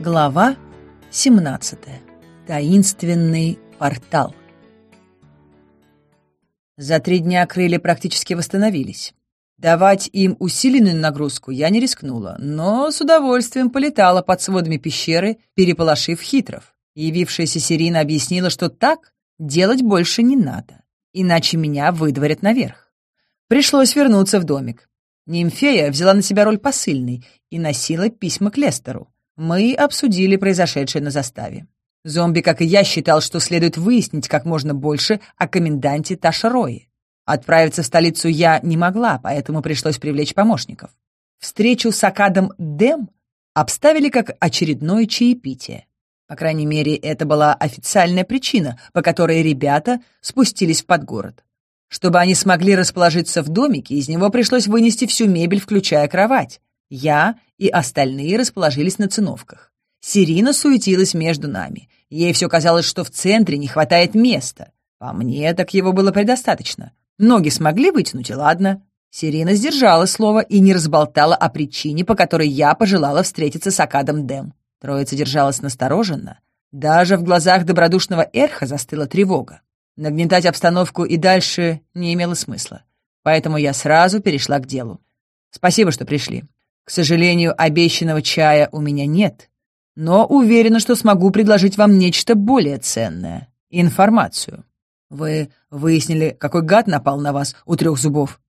Глава 17. Таинственный портал. За три дня крылья практически восстановились. Давать им усиленную нагрузку я не рискнула, но с удовольствием полетала под сводами пещеры, переполошив хитров. Явившаяся Сирина объяснила, что так делать больше не надо, иначе меня выдворят наверх. Пришлось вернуться в домик. Нимфея взяла на себя роль посыльной и носила письма к Лестеру. Мы обсудили произошедшее на заставе. Зомби, как и я, считал, что следует выяснить как можно больше о коменданте Ташрои. Отправиться в столицу я не могла, поэтому пришлось привлечь помощников. Встречу с Акадом Дэм обставили как очередное чаепитие. По крайней мере, это была официальная причина, по которой ребята спустились в подгород. Чтобы они смогли расположиться в домике, из него пришлось вынести всю мебель, включая кровать. Я и остальные расположились на циновках. Сирина суетилась между нами. Ей все казалось, что в центре не хватает места. По мне, так его было предостаточно. Ноги смогли вытянуть, и ладно. Сирина сдержала слово и не разболтала о причине, по которой я пожелала встретиться с Акадом Дэм. Троица держалась настороженно. Даже в глазах добродушного Эрха застыла тревога. Нагнетать обстановку и дальше не имело смысла. Поэтому я сразу перешла к делу. «Спасибо, что пришли. К сожалению, обещанного чая у меня нет, но уверена, что смогу предложить вам нечто более ценное — информацию. Вы выяснили, какой гад напал на вас у трех зубов?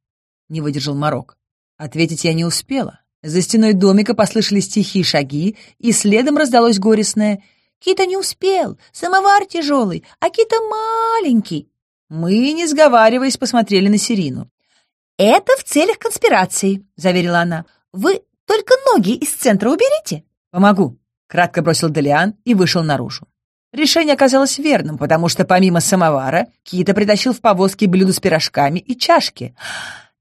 Не выдержал Марок. Ответить я не успела. За стеной домика послышались тихие шаги, и следом раздалось горестное «Кита не успел, самовар тяжелый, а Кита маленький». Мы, не сговариваясь, посмотрели на Сирину. «Это в целях конспирации», — заверила она. «Вы только ноги из центра уберите!» «Помогу!» — кратко бросил Делиан и вышел наружу. Решение оказалось верным, потому что помимо самовара Кита притащил в повозке блюдо с пирожками и чашки.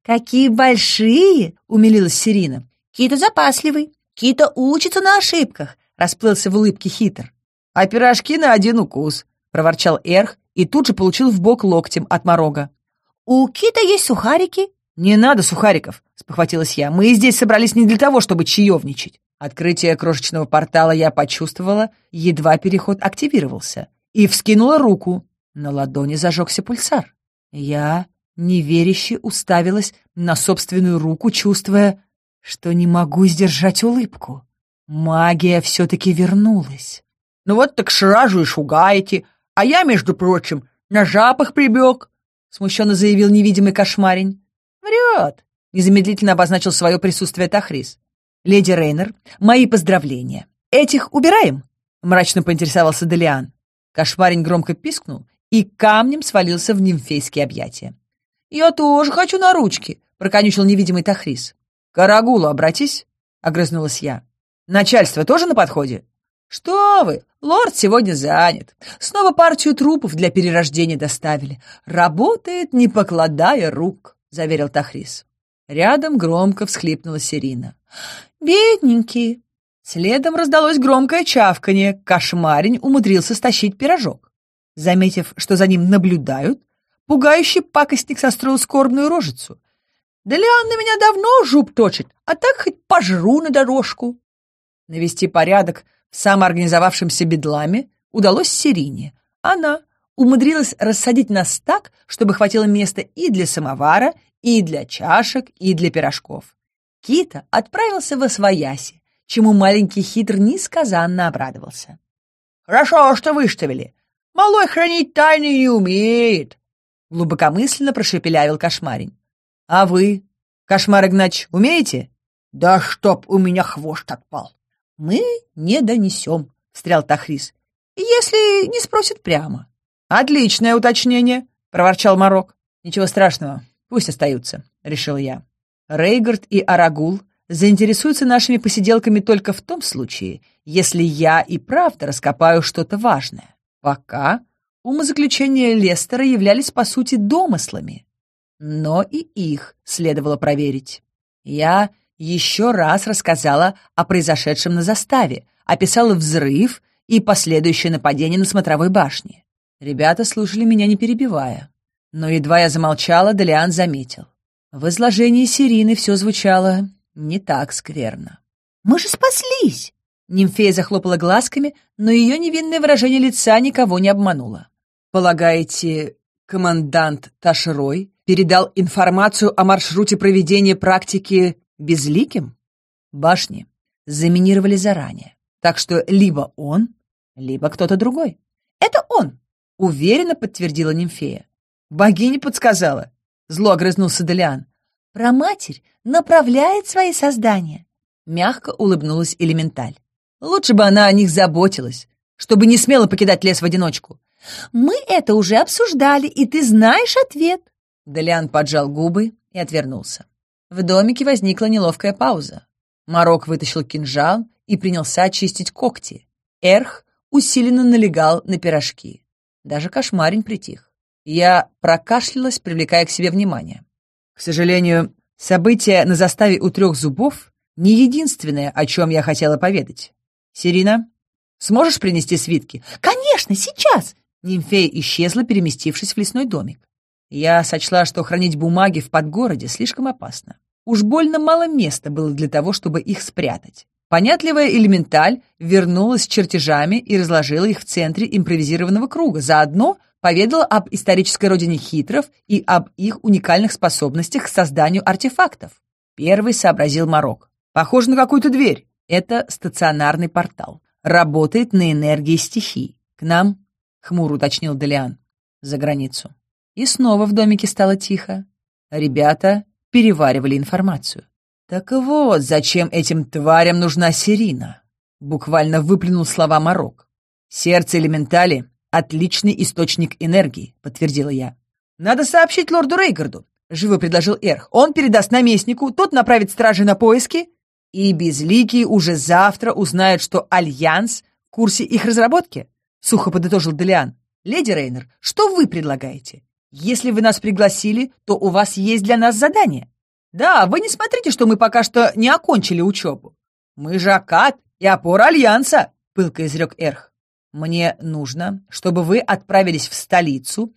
«Какие большие!» — умилилась Сирина. «Кита запасливый, Кита учится на ошибках!» — расплылся в улыбке хитр. «А пирожки на один укус!» — проворчал Эрх и тут же получил в бок локтем от морога. «У Кита есть сухарики, «Не надо, Сухариков!» — спохватилась я. «Мы здесь собрались не для того, чтобы чаевничать». Открытие крошечного портала я почувствовала, едва переход активировался, и вскинула руку. На ладони зажегся пульсар. Я неверяще уставилась на собственную руку, чувствуя, что не могу сдержать улыбку. Магия все-таки вернулась. «Ну вот так сразу и шугаете, а я, между прочим, на запах прибег», — смущенно заявил невидимый кошмарень. «Врет!» — незамедлительно обозначил свое присутствие Тахрис. «Леди Рейнер, мои поздравления! Этих убираем?» — мрачно поинтересовался Делиан. Кошмарень громко пискнул и камнем свалился в нимфейские объятия. «Я тоже хочу на ручки!» — проконючил невидимый Тахрис. «Карагулу обратись!» — огрызнулась я. «Начальство тоже на подходе?» «Что вы! Лорд сегодня занят. Снова партию трупов для перерождения доставили. Работает, не покладая рук» заверил Тахрис. Рядом громко всхлипнула Сирина. «Бедненький!» Следом раздалось громкое чавканье. Кошмарень умудрился стащить пирожок. Заметив, что за ним наблюдают, пугающий пакостник состроил скорбную рожицу. «Да Лиан на меня давно жуп точит, а так хоть пожру на дорожку!» Навести порядок в самоорганизовавшемся бедламе удалось Сирине. Она, умудрилась рассадить нас так, чтобы хватило места и для самовара, и для чашек, и для пирожков. Кита отправился во свояси, чему маленький хитр несказанно обрадовался. «Хорошо, что выставили. Малой хранить тайны не умеет!» Глубокомысленно прошепелявил кошмарень. «А вы, кошмар Игнач, умеете?» «Да чтоб у меня хвост отпал!» «Мы не донесем», — встрял Тахрис, «если не спросят прямо». «Отличное уточнение!» — проворчал Марок. «Ничего страшного, пусть остаются», — решил я. Рейгард и Арагул заинтересуются нашими посиделками только в том случае, если я и правда раскопаю что-то важное. Пока умозаключения Лестера являлись, по сути, домыслами. Но и их следовало проверить. Я еще раз рассказала о произошедшем на заставе, описала взрыв и последующее нападение на смотровой башне. Ребята слушали меня, не перебивая. Но едва я замолчала, Делиан заметил. В изложении Сирины все звучало не так скверно. «Мы же спаслись!» Нимфея захлопала глазками, но ее невинное выражение лица никого не обмануло. «Полагаете, командант Ташрой передал информацию о маршруте проведения практики безликим?» Башни заминировали заранее, так что либо он, либо кто-то другой. «Это он!» — уверенно подтвердила нимфея. «Богиня подсказала», — зло огрызнулся Делиан. «Проматерь направляет свои создания», — мягко улыбнулась Элементаль. «Лучше бы она о них заботилась, чтобы не смела покидать лес в одиночку». «Мы это уже обсуждали, и ты знаешь ответ». Делиан поджал губы и отвернулся. В домике возникла неловкая пауза. Марок вытащил кинжал и принялся очистить когти. Эрх усиленно налегал на пирожки. Даже кошмарень притих. Я прокашлялась, привлекая к себе внимание. К сожалению, событие на заставе у трех зубов не единственное, о чем я хотела поведать. Сирина, сможешь принести свитки? Конечно, сейчас! Нимфея исчезла, переместившись в лесной домик. Я сочла, что хранить бумаги в подгороде слишком опасно. Уж больно мало места было для того, чтобы их спрятать. Понятливая элементаль вернулась с чертежами и разложила их в центре импровизированного круга, заодно поведала об исторической родине хитров и об их уникальных способностях к созданию артефактов. Первый сообразил Марок. «Похоже на какую-то дверь. Это стационарный портал. Работает на энергии стихий. К нам?» — хмуро уточнил Делиан. «За границу». И снова в домике стало тихо. Ребята переваривали информацию. Так вот, зачем этим тварям нужна Серина? Буквально выплюнул слова Марок. Сердце элементали — отличный источник энергии, подтвердила я. Надо сообщить лорду Рейгарду, живо предложил Эрх. Он передаст наместнику, тот направит стражи на поиски, и безликие уже завтра узнают, что Альянс в курсе их разработки, сухо подытожил Делиан. Леди Рейнер, что вы предлагаете? Если вы нас пригласили, то у вас есть для нас задание. Да, вы не смотрите, что мы пока что не окончили учебу. Мы же Акад и опора Альянса, пылко изрек Эрх. Мне нужно, чтобы вы отправились в столицу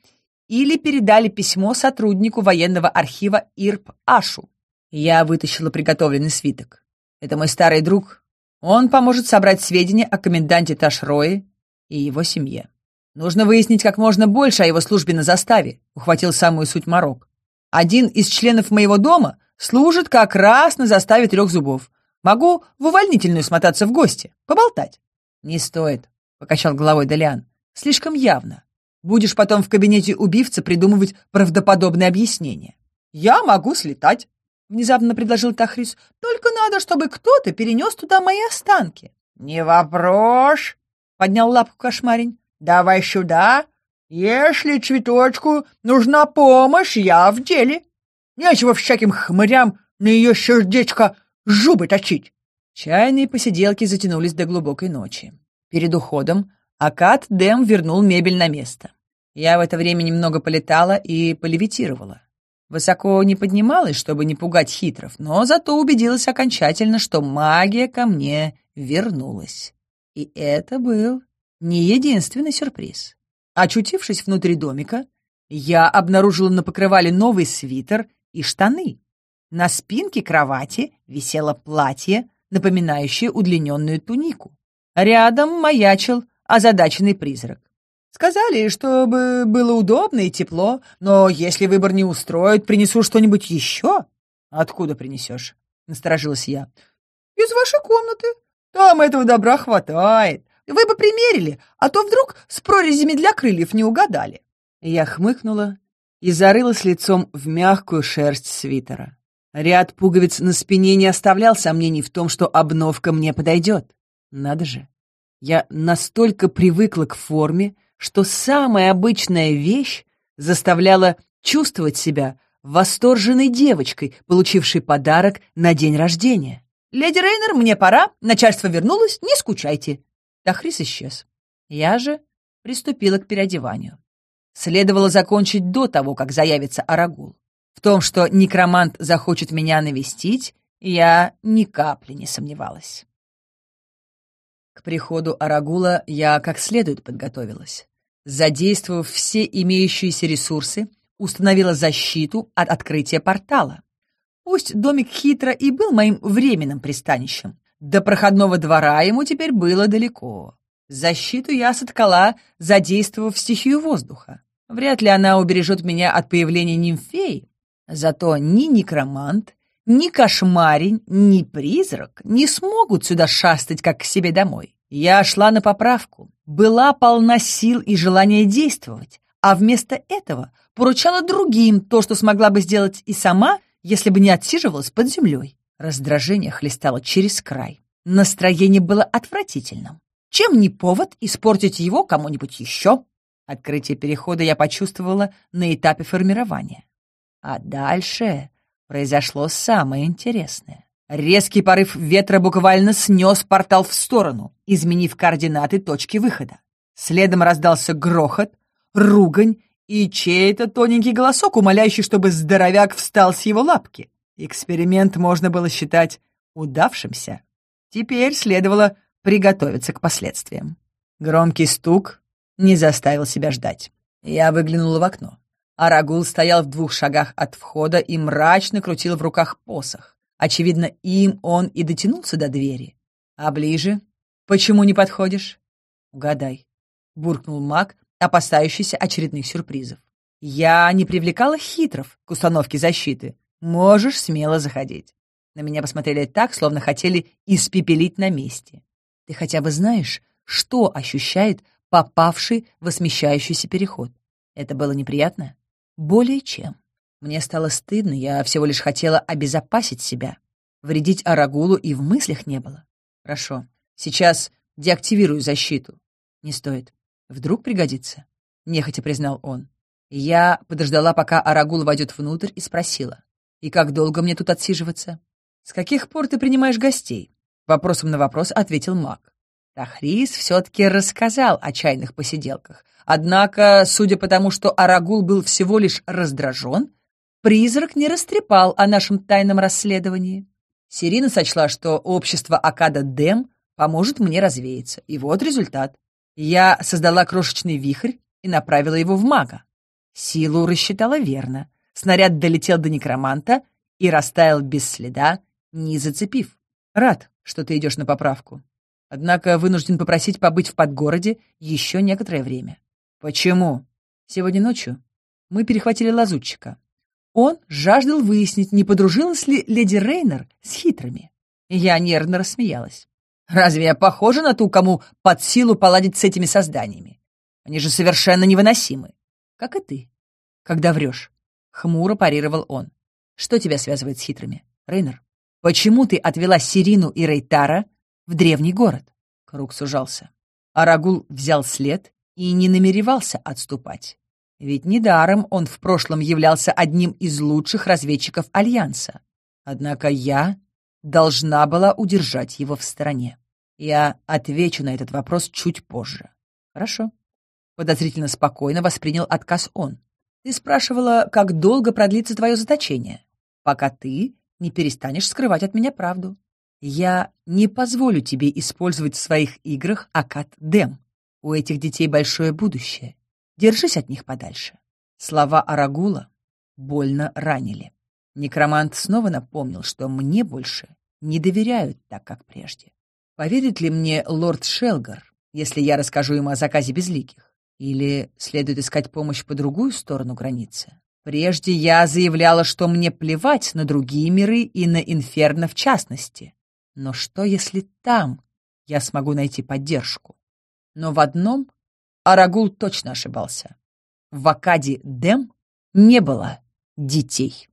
или передали письмо сотруднику военного архива Ирп Ашу. Я вытащила приготовленный свиток. Это мой старый друг. Он поможет собрать сведения о коменданте Ташрои и его семье. Нужно выяснить как можно больше о его службе на заставе, ухватил самую суть Марок. Один из членов моего дома служит как раз на заставе трех зубов. Могу в увольнительную смотаться в гости, поболтать». «Не стоит», — покачал головой Делиан. «Слишком явно. Будешь потом в кабинете убивца придумывать правдоподобные объяснения». «Я могу слетать», — внезапно предложил Тахрис. «Только надо, чтобы кто-то перенес туда мои останки». «Не вопрос», — поднял лапку кошмарень. «Давай сюда. Если цветочку нужна помощь, я в деле». Нечего всяким хмырям на ее сердечко жубы точить. Чайные посиделки затянулись до глубокой ночи. Перед уходом Акад Дэм вернул мебель на место. Я в это время немного полетала и полевитировала. Высоко не поднималась, чтобы не пугать хитров, но зато убедилась окончательно, что магия ко мне вернулась. И это был не единственный сюрприз. Очутившись внутри домика, я обнаружила на покрывале новый свитер и штаны. На спинке кровати висело платье, напоминающее удлиненную тунику. Рядом маячил озадаченный призрак. Сказали, чтобы было удобно и тепло, но если выбор не устроит, принесу что-нибудь еще. Откуда принесешь? Насторожилась я. Из вашей комнаты. Там этого добра хватает. Вы бы примерили, а то вдруг с прорезями для крыльев не угадали. Я хмыкнула и зарылась лицом в мягкую шерсть свитера. Ряд пуговиц на спине не оставлял сомнений в том, что обновка мне подойдет. Надо же. Я настолько привыкла к форме, что самая обычная вещь заставляла чувствовать себя восторженной девочкой, получившей подарок на день рождения. «Леди Рейнер, мне пора, начальство вернулось, не скучайте». Тахрис исчез. Я же приступила к переодеванию следовало закончить до того, как заявится Арагул. В том, что некромант захочет меня навестить, я ни капли не сомневалась. К приходу Арагула я как следует подготовилась. Задействовав все имеющиеся ресурсы, установила защиту от открытия портала. Пусть домик хитро и был моим временным пристанищем, до проходного двора ему теперь было далеко. Защиту я соткала, задействовав стихию воздуха. Вряд ли она убережет меня от появления нимфей. Зато ни некромант, ни кошмарень, ни призрак не смогут сюда шастать, как к себе домой. Я шла на поправку, была полна сил и желания действовать, а вместо этого поручала другим то, что смогла бы сделать и сама, если бы не отсиживалась под землей. Раздражение хлестало через край. Настроение было отвратительным. Чем не повод испортить его кому-нибудь еще? Открытие перехода я почувствовала на этапе формирования. А дальше произошло самое интересное. Резкий порыв ветра буквально снес портал в сторону, изменив координаты точки выхода. Следом раздался грохот, ругань и чей-то тоненький голосок, умоляющий, чтобы здоровяк встал с его лапки. Эксперимент можно было считать удавшимся. Теперь следовало приготовиться к последствиям. Громкий стук, не заставил себя ждать. Я выглянула в окно. Арагул стоял в двух шагах от входа и мрачно крутил в руках посох. Очевидно, им он и дотянулся до двери. «А ближе? Почему не подходишь?» «Угадай», — буркнул маг, опасающийся очередных сюрпризов. «Я не привлекала хитров к установке защиты. Можешь смело заходить». На меня посмотрели так, словно хотели испепелить на месте. «Ты хотя бы знаешь, что ощущает попавший в осмещающийся переход. Это было неприятно? Более чем. Мне стало стыдно, я всего лишь хотела обезопасить себя. Вредить Арагулу и в мыслях не было. Хорошо, сейчас деактивирую защиту. Не стоит. Вдруг пригодится, — нехотя признал он. Я подождала, пока Арагул войдет внутрь, и спросила. «И как долго мне тут отсиживаться?» «С каких пор ты принимаешь гостей?» Вопросом на вопрос ответил маг. Тахрис все-таки рассказал о чайных посиделках. Однако, судя по тому, что Арагул был всего лишь раздражен, призрак не растрепал о нашем тайном расследовании. Сирина сочла, что общество Акада Дэм поможет мне развеяться. И вот результат. Я создала крошечный вихрь и направила его в мага. Силу рассчитала верно. Снаряд долетел до некроманта и растаял без следа, не зацепив. Рад, что ты идешь на поправку. Однако вынужден попросить побыть в подгороде еще некоторое время. Почему? Сегодня ночью мы перехватили лазутчика. Он жаждал выяснить, не подружилась ли леди Рейнер с хитрыми. Я нервно рассмеялась. Разве я похожа на ту, кому под силу поладить с этими созданиями? Они же совершенно невыносимы. Как и ты, когда врешь. Хмуро парировал он. Что тебя связывает с хитрыми, Рейнер? Почему ты отвела Сирину и Рейтара в древний город. Круг сужался. Арагул взял след и не намеревался отступать. Ведь недаром он в прошлом являлся одним из лучших разведчиков Альянса. Однако я должна была удержать его в стороне. Я отвечу на этот вопрос чуть позже. Хорошо. Подозрительно спокойно воспринял отказ он. Ты спрашивала, как долго продлится твое заточение, пока ты не перестанешь скрывать от меня правду. Я не позволю тебе использовать в своих играх акад дем. У этих детей большое будущее. Держись от них подальше. Слова Арагула больно ранили. Некромант снова напомнил, что мне больше не доверяют так, как прежде. Поверит ли мне лорд Шелгар, если я расскажу ему о заказе безликих? Или следует искать помощь по другую сторону границы? Прежде я заявляла, что мне плевать на другие миры и на Инферно в частности. Но что, если там я смогу найти поддержку? Но в одном Арагул точно ошибался. В Акаде Дэм не было детей.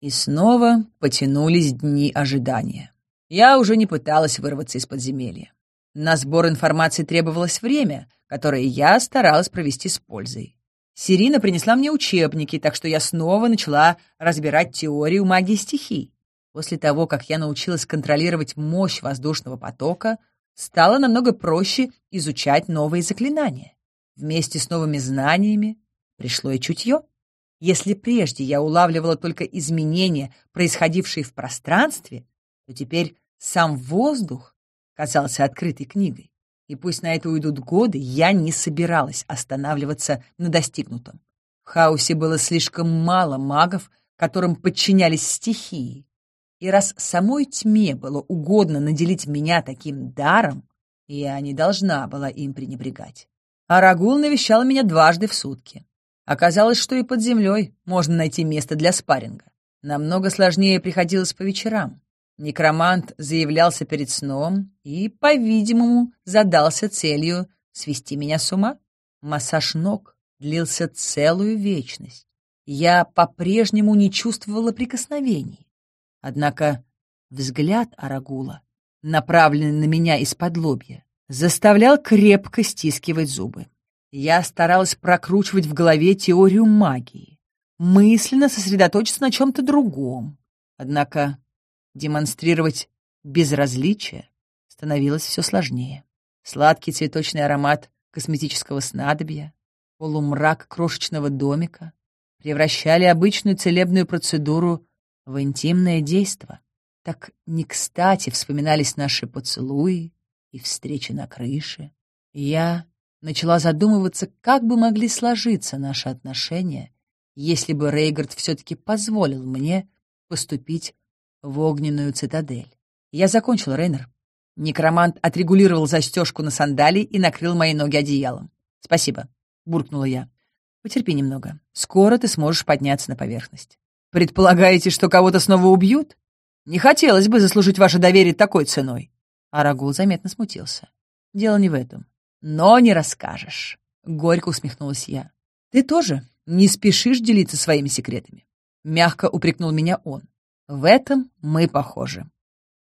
И снова потянулись дни ожидания. Я уже не пыталась вырваться из подземелья. На сбор информации требовалось время, которое я старалась провести с пользой. Сирина принесла мне учебники, так что я снова начала разбирать теорию магии стихий. После того, как я научилась контролировать мощь воздушного потока, стало намного проще изучать новые заклинания. Вместе с новыми знаниями пришло и чутье. Если прежде я улавливала только изменения, происходившие в пространстве, то теперь сам воздух казался открытой книгой. И пусть на это уйдут годы, я не собиралась останавливаться на достигнутом. В хаосе было слишком мало магов, которым подчинялись стихии, и раз самой тьме было угодно наделить меня таким даром, я не должна была им пренебрегать. Арагул навещал меня дважды в сутки. Оказалось, что и под землей можно найти место для спарринга. Намного сложнее приходилось по вечерам. Некромант заявлялся перед сном и, по-видимому, задался целью свести меня с ума. Массаж ног длился целую вечность. Я по-прежнему не чувствовала прикосновений. Однако взгляд Арагула, направленный на меня из-под лобья, заставлял крепко стискивать зубы. Я старалась прокручивать в голове теорию магии, мысленно сосредоточиться на чем-то другом. Однако демонстрировать безразличие становилось все сложнее. Сладкий цветочный аромат косметического снадобья, полумрак крошечного домика превращали обычную целебную процедуру в интимное действо. Так не кстати вспоминались наши поцелуи и встречи на крыше. Я начала задумываться, как бы могли сложиться наши отношения, если бы Рейгард все-таки позволил мне поступить в огненную цитадель. Я закончил, Рейнер. Некромант отрегулировал застежку на сандалии и накрыл мои ноги одеялом. «Спасибо», — буркнула я. «Потерпи немного. Скоро ты сможешь подняться на поверхность». Предполагаете, что кого-то снова убьют? Не хотелось бы заслужить ваше доверие такой ценой. Арагул заметно смутился. Дело не в этом. Но не расскажешь. Горько усмехнулась я. Ты тоже не спешишь делиться своими секретами. Мягко упрекнул меня он. В этом мы похожи.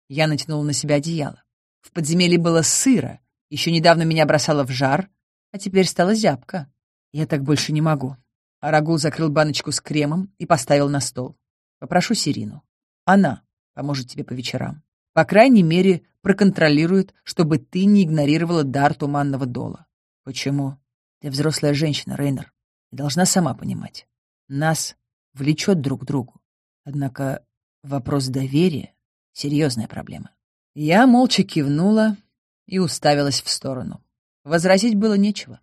Я натянула на себя одеяло. В подземелье было сыро. Еще недавно меня бросало в жар, а теперь стало зябко. Я так больше не могу. Арагул закрыл баночку с кремом и поставил на стол. «Попрошу Сирину. Она поможет тебе по вечерам. По крайней мере, проконтролирует, чтобы ты не игнорировала дар туманного дола. Почему? Ты взрослая женщина, Рейнер, и должна сама понимать. Нас влечет друг к другу. Однако вопрос доверия — серьезная проблема. Я молча кивнула и уставилась в сторону. Возразить было нечего.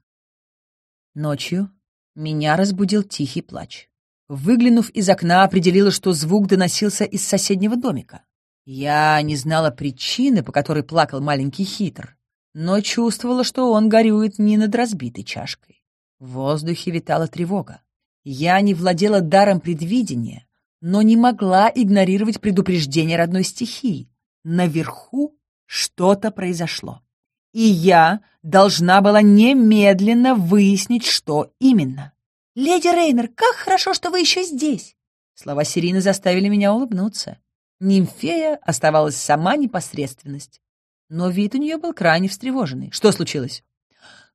Ночью меня разбудил тихий плач. Выглянув из окна, определила, что звук доносился из соседнего домика. Я не знала причины, по которой плакал маленький хитр, но чувствовала, что он горюет не над разбитой чашкой. В воздухе витала тревога. Я не владела даром предвидения, но не могла игнорировать предупреждение родной стихии. Наверху что-то произошло и я должна была немедленно выяснить, что именно. «Леди Рейнер, как хорошо, что вы еще здесь!» Слова Сирины заставили меня улыбнуться. Нимфея оставалась сама непосредственность. Но вид у нее был крайне встревоженный. Что случилось?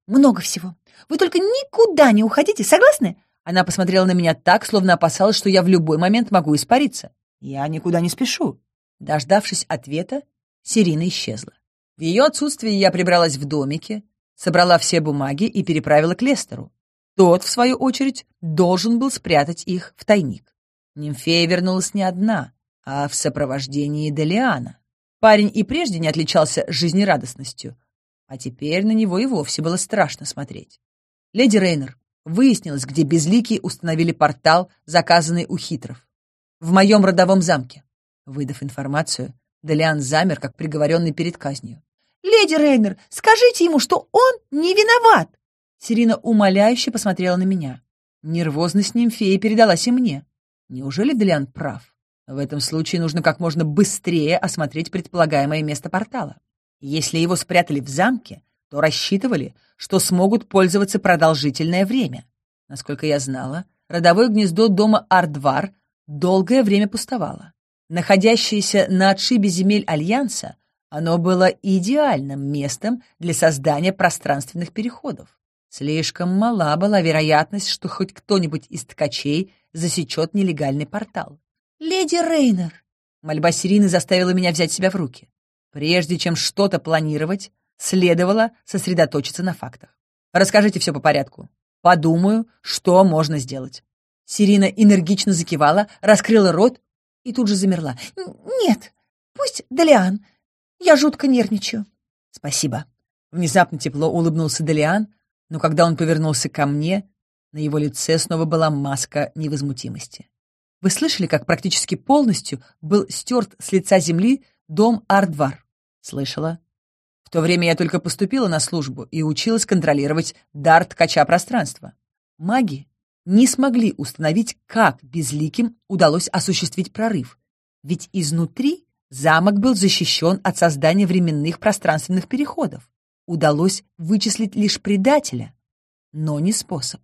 «Много всего. Вы только никуда не уходите, согласны?» Она посмотрела на меня так, словно опасалась, что я в любой момент могу испариться. «Я никуда не спешу». Дождавшись ответа, Сирина исчезла. В ее отсутствие я прибралась в домике, собрала все бумаги и переправила к Лестеру. Тот, в свою очередь, должен был спрятать их в тайник. Нимфея вернулась не одна, а в сопровождении Делиана. Парень и прежде не отличался жизнерадостностью, а теперь на него и вовсе было страшно смотреть. Леди Рейнер, выяснилось, где безликие установили портал, заказанный у хитров. В моем родовом замке. Выдав информацию, Делиан замер, как приговоренный перед казнью. Леди Рейнер, скажите ему, что он не виноват!» Сирина умоляюще посмотрела на меня. Нервозность нимфеи передалась и мне. Неужели Делиан прав? В этом случае нужно как можно быстрее осмотреть предполагаемое место портала. Если его спрятали в замке, то рассчитывали, что смогут пользоваться продолжительное время. Насколько я знала, родовое гнездо дома Ардвар долгое время пустовало. Находящиеся на отшибе земель Альянса оно было идеальным местом для создания пространственных переходов. Слишком мала была вероятность, что хоть кто-нибудь из ткачей засечет нелегальный портал. «Леди Рейнер!» Мольба Сирины заставила меня взять себя в руки. Прежде чем что-то планировать, следовало сосредоточиться на фактах. «Расскажите все по порядку. Подумаю, что можно сделать». Сирина энергично закивала, раскрыла рот и тут же замерла. «Нет, пусть Далиан я жутко нервничаю. Спасибо. Внезапно тепло улыбнулся Делиан, но когда он повернулся ко мне, на его лице снова была маска невозмутимости. Вы слышали, как практически полностью был стерт с лица земли дом Ардвар? Слышала. В то время я только поступила на службу и училась контролировать дар ткача пространства. Маги не смогли установить, как безликим удалось осуществить прорыв, ведь изнутри Замок был защищен от создания временных пространственных переходов. Удалось вычислить лишь предателя, но не способ.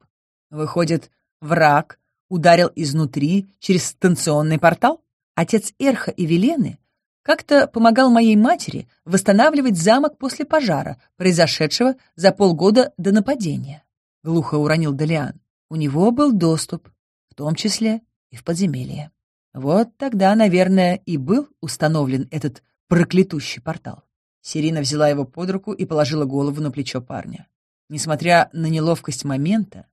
Выходит, враг ударил изнутри через станционный портал? Отец Эрха и Велены как-то помогал моей матери восстанавливать замок после пожара, произошедшего за полгода до нападения. Глухо уронил Далиан. У него был доступ, в том числе и в подземелье. Вот тогда, наверное, и был установлен этот проклятущий портал. Сирина взяла его под руку и положила голову на плечо парня. Несмотря на неловкость момента,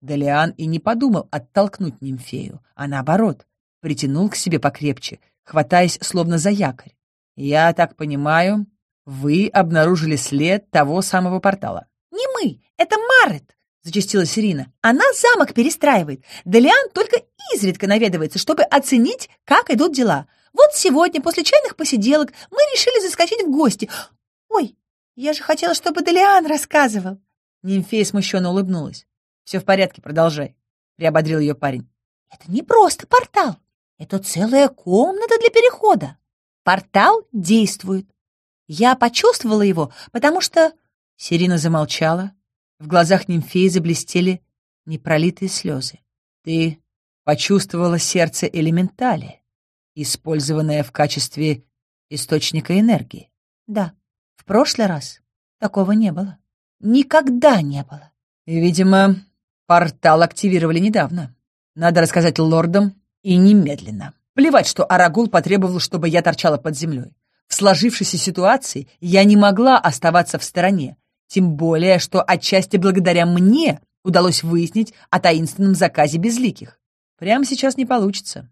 Далиан и не подумал оттолкнуть нимфею, а наоборот, притянул к себе покрепче, хватаясь словно за якорь. «Я так понимаю, вы обнаружили след того самого портала». «Не мы, это Марет!» — зачастила Сирина. «Она замок перестраивает. Далиан только изредка наведывается, чтобы оценить, как идут дела. Вот сегодня, после чайных посиделок, мы решили заскочить в гости. Ой, я же хотела, чтобы Делиан рассказывал. Нимфея смущенно улыбнулась. «Все в порядке, продолжай», — приободрил ее парень. «Это не просто портал. Это целая комната для перехода. Портал действует. Я почувствовала его, потому что...» Сирина замолчала. В глазах Нимфеи заблестели непролитые слезы. «Ты почувствовала сердце элементали, использованное в качестве источника энергии. Да, в прошлый раз такого не было. Никогда не было. Видимо, портал активировали недавно. Надо рассказать лордам и немедленно. Плевать, что Арагул потребовал, чтобы я торчала под землей. В сложившейся ситуации я не могла оставаться в стороне, тем более, что отчасти благодаря мне удалось выяснить о таинственном заказе безликих. Прямо сейчас не получится.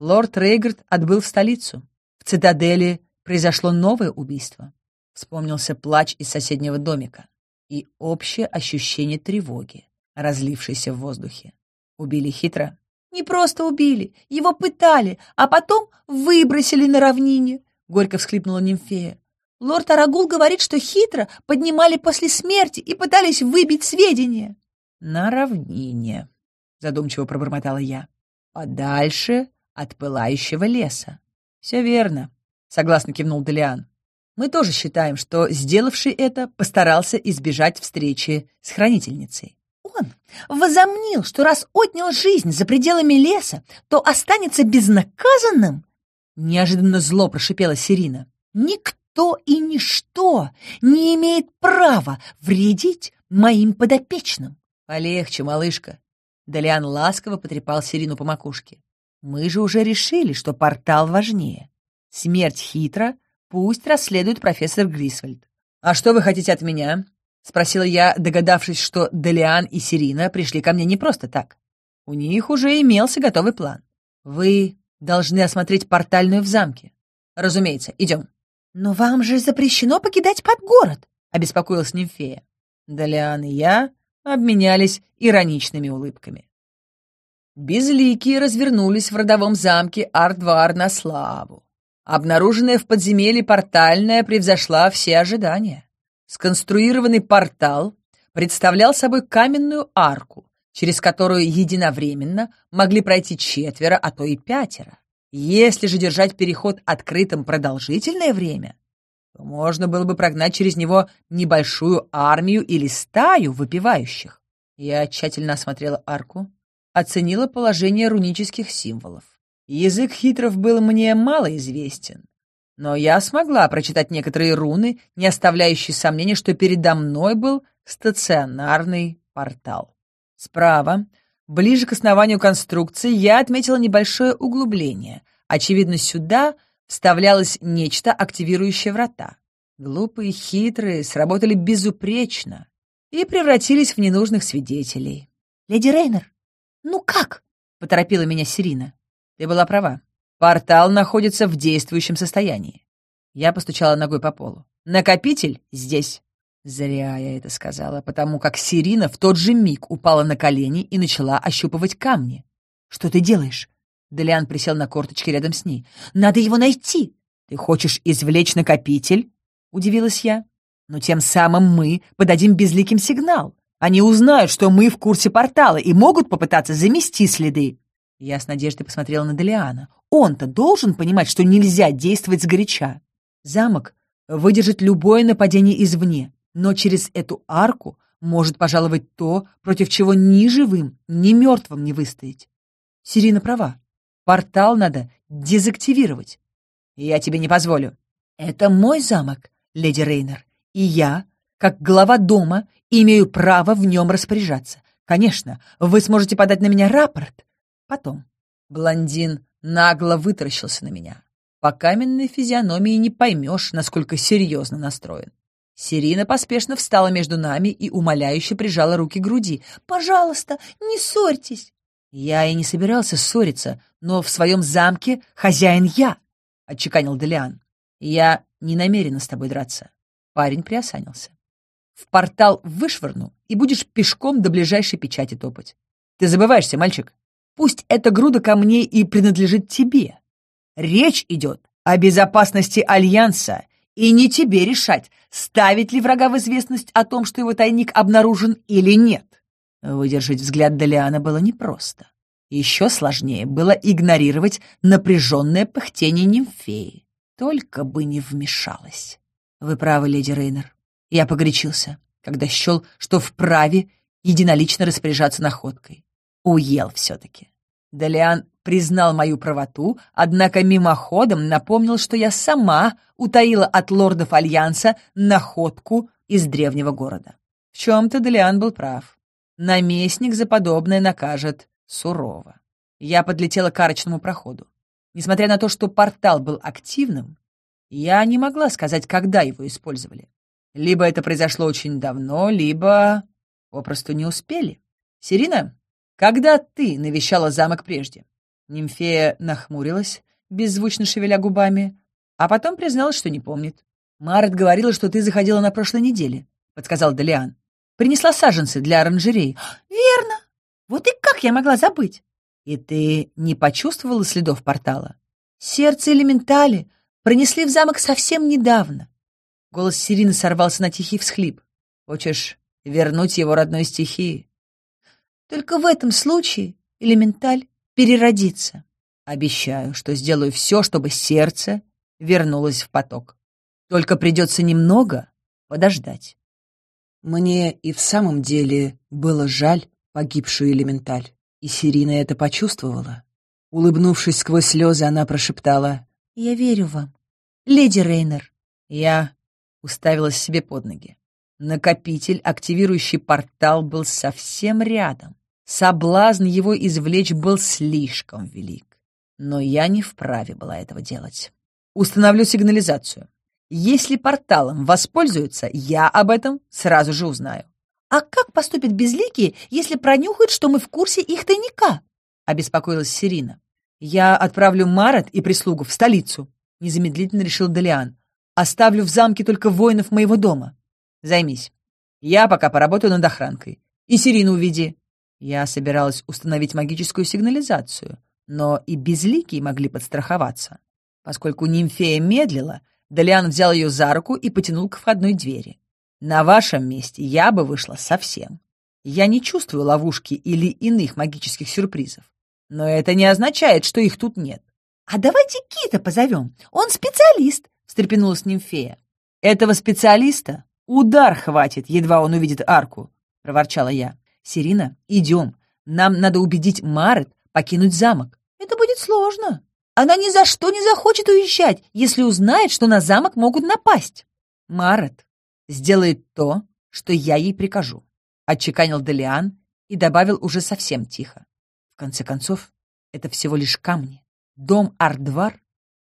Лорд Рейгард отбыл в столицу. В цитадели произошло новое убийство. Вспомнился плач из соседнего домика и общее ощущение тревоги, разлившееся в воздухе. Убили хитро. Не просто убили, его пытали, а потом выбросили на равнине, — горько всхлипнула нимфея. Лорд Арагул говорит, что хитро поднимали после смерти и пытались выбить сведения. — На равнине, — задумчиво пробормотала я. А дальше от пылающего леса». «Все верно», — согласно кивнул Делиан. «Мы тоже считаем, что сделавший это постарался избежать встречи с хранительницей». «Он возомнил, что раз отнял жизнь за пределами леса, то останется безнаказанным?» Неожиданно зло прошипела Сирина. «Никто и ничто не имеет права вредить моим подопечным». «Полегче, малышка», Далиан ласково потрепал Сирину по макушке. «Мы же уже решили, что портал важнее. Смерть хитра, пусть расследует профессор Грисвальд». «А что вы хотите от меня?» — спросила я, догадавшись, что Далиан и Сирина пришли ко мне не просто так. У них уже имелся готовый план. «Вы должны осмотреть портальную в замке. Разумеется, идем». «Но вам же запрещено покидать подгород», — обеспокоилась Нимфея. Далиан и я обменялись ироничными улыбками. Безликие развернулись в родовом замке Ардвар на славу. Обнаруженная в подземелье портальная превзошла все ожидания. Сконструированный портал представлял собой каменную арку, через которую единовременно могли пройти четверо, а то и пятеро. Если же держать переход открытым продолжительное время, то можно было бы прогнать через него небольшую армию или стаю выпивающих. Я тщательно осмотрела арку, оценила положение рунических символов. Язык хитров был мне мало известен, но я смогла прочитать некоторые руны, не оставляющие сомнения, что передо мной был стационарный портал. Справа, ближе к основанию конструкции, я отметила небольшое углубление. Очевидно, сюда вставлялось нечто, активирующее врата. Глупые, хитрые, сработали безупречно и превратились в ненужных свидетелей. «Леди Рейнер, ну как?» — поторопила меня Сирина. «Ты была права. Портал находится в действующем состоянии». Я постучала ногой по полу. «Накопитель здесь». Зря я это сказала, потому как Сирина в тот же миг упала на колени и начала ощупывать камни. «Что ты делаешь?» Делиан присел на корточки рядом с ней. «Надо его найти!» «Ты хочешь извлечь накопитель?» — удивилась я. «Но тем самым мы подадим безликим сигнал. Они узнают, что мы в курсе портала и могут попытаться замести следы». Я с надеждой посмотрела на Делиана. «Он-то должен понимать, что нельзя действовать сгоряча. Замок выдержит любое нападение извне, но через эту арку может пожаловать то, против чего ни живым, ни мертвым не выстоять. Сирина права. Портал надо дезактивировать. Я тебе не позволю. Это мой замок, леди Рейнер, и я, как глава дома, имею право в нем распоряжаться. Конечно, вы сможете подать на меня рапорт. Потом. Блондин нагло вытаращился на меня. По каменной физиономии не поймешь, насколько серьезно настроен. Сирина поспешно встала между нами и умоляюще прижала руки к груди. «Пожалуйста, не ссорьтесь!» «Я и не собирался ссориться, но в своем замке хозяин я», — отчеканил Делиан. «Я не намерен с тобой драться». Парень приосанился. «В портал вышвырну, и будешь пешком до ближайшей печати топать. Ты забываешься, мальчик. Пусть эта груда камней и принадлежит тебе. Речь идет о безопасности Альянса, и не тебе решать, ставить ли врага в известность о том, что его тайник обнаружен или нет. Выдержать взгляд Делиана было непросто. Еще сложнее было игнорировать напряженное пыхтение нимфеи. Только бы не вмешалась. Вы правы, леди Рейнер. Я погорячился, когда счел, что вправе единолично распоряжаться находкой. Уел все-таки. Далиан признал мою правоту, однако мимоходом напомнил, что я сама утаила от лордов Альянса находку из древнего города. В чем-то Далиан был прав. Наместник за подобное накажет сурово. Я подлетела к арочному проходу. Несмотря на то, что портал был активным, я не могла сказать, когда его использовали. Либо это произошло очень давно, либо попросту не успели. «Сирина, когда ты навещала замок прежде?» Нимфея нахмурилась, беззвучно шевеля губами, а потом призналась, что не помнит. «Марет говорила, что ты заходила на прошлой неделе», — подсказал Делиан. Принесла саженцы для оранжерей. Верно. Вот и как я могла забыть? И ты не почувствовала следов портала? Сердце элементали принесли в замок совсем недавно. Голос Сирины сорвался на тихий всхлип. Хочешь вернуть его родной стихии? Только в этом случае элементаль переродится. Обещаю, что сделаю все, чтобы сердце вернулось в поток. Только придется немного подождать. Мне и в самом деле было жаль погибшую элементаль, и Сирина это почувствовала. Улыбнувшись сквозь слезы, она прошептала «Я верю вам, леди Рейнер». Я уставилась себе под ноги. Накопитель, активирующий портал, был совсем рядом. Соблазн его извлечь был слишком велик. Но я не вправе была этого делать. «Установлю сигнализацию», если порталом воспользуются, я об этом сразу же узнаю. А как поступят безликие, если пронюхают, что мы в курсе их тайника? Обеспокоилась Сирина. Я отправлю Марат и прислугу в столицу, незамедлительно решил Далиан. Оставлю в замке только воинов моего дома. Займись. Я пока поработаю над охранкой. И Сирину уведи. Я собиралась установить магическую сигнализацию, но и безликие могли подстраховаться. Поскольку нимфея медлила, Делиан взял ее за руку и потянул к входной двери. «На вашем месте я бы вышла совсем. Я не чувствую ловушки или иных магических сюрпризов. Но это не означает, что их тут нет». «А давайте Кита позовем. Он специалист», — встрепенулась нимфея. «Этого специалиста удар хватит, едва он увидит арку», — проворчала я. «Сирина, идем. Нам надо убедить Марет покинуть замок». «Это будет сложно», она ни за что не захочет уезжать, если узнает, что на замок могут напасть. Марет сделает то, что я ей прикажу, — отчеканил Делиан и добавил уже совсем тихо. В конце концов, это всего лишь камни. Дом Ардвар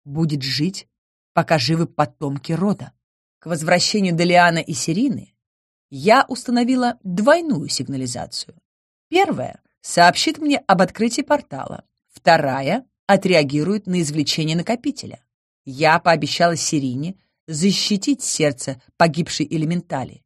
будет жить, пока живы потомки рода. К возвращению Делиана и Сирины я установила двойную сигнализацию. Первая сообщит мне об открытии портала, вторая отреагирует на извлечение накопителя. Я пообещала Сирине защитить сердце погибшей элементали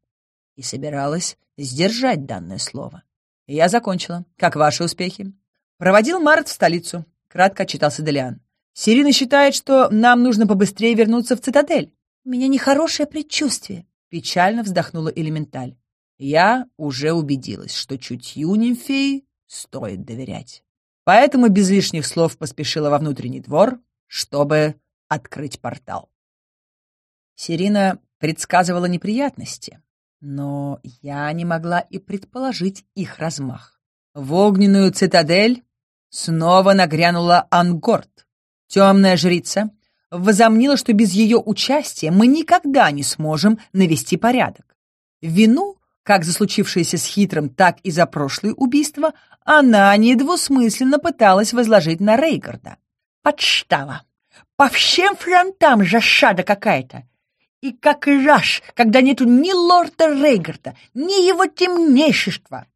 и собиралась сдержать данное слово. Я закончила. Как ваши успехи? Проводил Март в столицу, кратко отчитался Делиан. Сирина считает, что нам нужно побыстрее вернуться в цитадель. У меня нехорошее предчувствие, печально вздохнула элементаль. Я уже убедилась, что чутью нимфеи стоит доверять поэтому без лишних слов поспешила во внутренний двор, чтобы открыть портал. Сирина предсказывала неприятности, но я не могла и предположить их размах. В огненную цитадель снова нагрянула Ангорд. Темная жрица возомнила, что без ее участия мы никогда не сможем навести порядок. Вину как за случившееся с Хитрым, так и за прошлое убийство, она недвусмысленно пыталась возложить на Рейгарда. Подстава. По всем фронтам жашада какая-то. И как и раш, когда нету ни лорда Рейгарда, ни его темнейшества.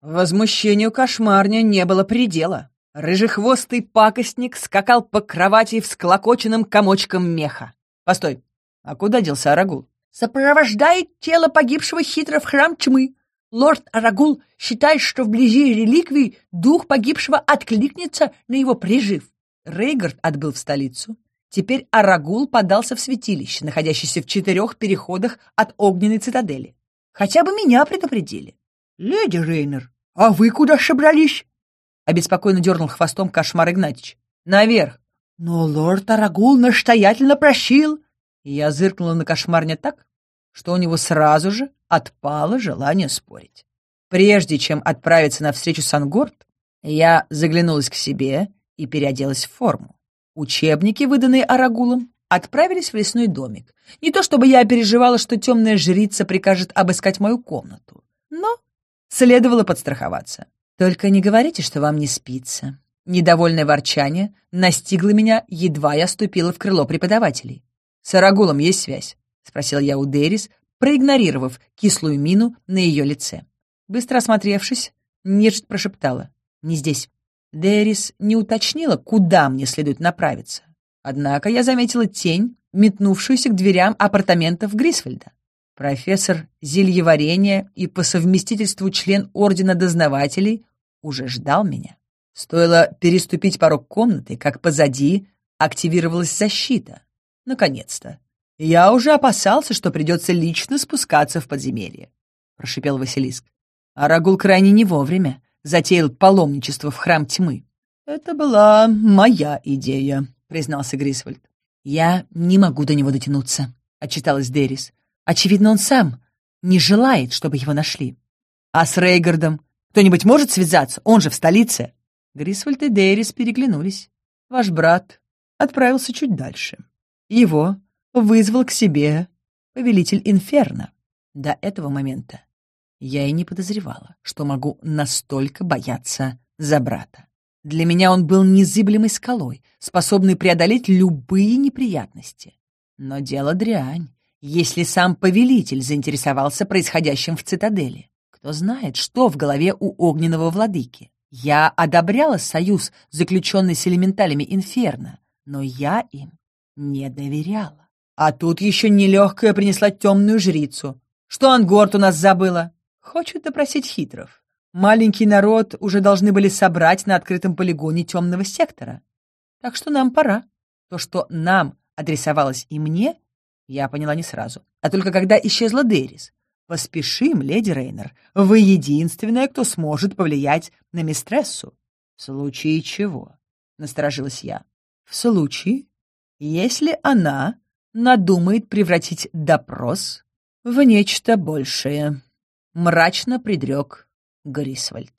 Возмущению кошмарня не было предела. Рыжехвостый пакостник скакал по кровати всклокоченным комочком меха. Постой, а куда делся Арагул? сопровождает тело погибшего хитро в храм Чмы. Лорд Арагул считает, что вблизи реликвий дух погибшего откликнется на его прижив. Рейгард отбыл в столицу. Теперь Арагул подался в святилище, находящееся в четырех переходах от огненной цитадели. Хотя бы меня предупредили. — Леди Рейнер, а вы куда собрались? — обеспокоенно дернул хвостом кошмар Игнатьич. — Наверх. — Но лорд Арагул настоятельно прощил. Я зыркнула на кошмарня так, что у него сразу же отпало желание спорить. Прежде чем отправиться на встречу с Ангорд, я заглянулась к себе и переоделась в форму. Учебники, выданные Арагулом, отправились в лесной домик. Не то чтобы я переживала, что темная жрица прикажет обыскать мою комнату, но следовало подстраховаться. «Только не говорите, что вам не спится». Недовольное ворчание настигло меня, едва я ступила в крыло преподавателей. «С Арагулом есть связь. — спросил я у Дерис, проигнорировав кислую мину на ее лице. Быстро осмотревшись, Ниржит прошептала. «Не здесь». Дерис не уточнила, куда мне следует направиться. Однако я заметила тень, метнувшуюся к дверям апартаментов Грисфельда. Профессор зельеварения и по совместительству член Ордена Дознавателей уже ждал меня. Стоило переступить порог комнаты, как позади активировалась защита. Наконец-то. Я уже опасался, что придется лично спускаться в подземелье, — прошипел Василиск. А Рагул крайне не вовремя затеял паломничество в храм тьмы. Это была моя идея, — признался Грисвольд. Я не могу до него дотянуться, — отчиталась Дерис. Очевидно, он сам не желает, чтобы его нашли. А с Рейгардом кто-нибудь может связаться? Он же в столице. Грисвольд и Дерис переглянулись. Ваш брат отправился чуть дальше. Его вызвал к себе повелитель Инферно. До этого момента я и не подозревала, что могу настолько бояться за брата. Для меня он был незыблемой скалой, способной преодолеть любые неприятности. Но дело дрянь, если сам повелитель заинтересовался происходящим в цитадели. Кто знает, что в голове у огненного владыки. Я одобряла союз, заключенный с элементалями Инферно, но я им не доверяла. А тут еще нелегкая принесла темную жрицу. Что Ангорт у нас забыла? Хочет допросить хитров. Маленький народ уже должны были собрать на открытом полигоне темного сектора. Так что нам пора. То, что нам адресовалось и мне, я поняла не сразу. А только когда исчезла Дерис. «Поспешим, леди Рейнер. Вы единственная, кто сможет повлиять на мистрессу». «В случае чего?» — насторожилась я. «В случае, если она надумает превратить допрос в нечто большее, мрачно предрек Грисвальд.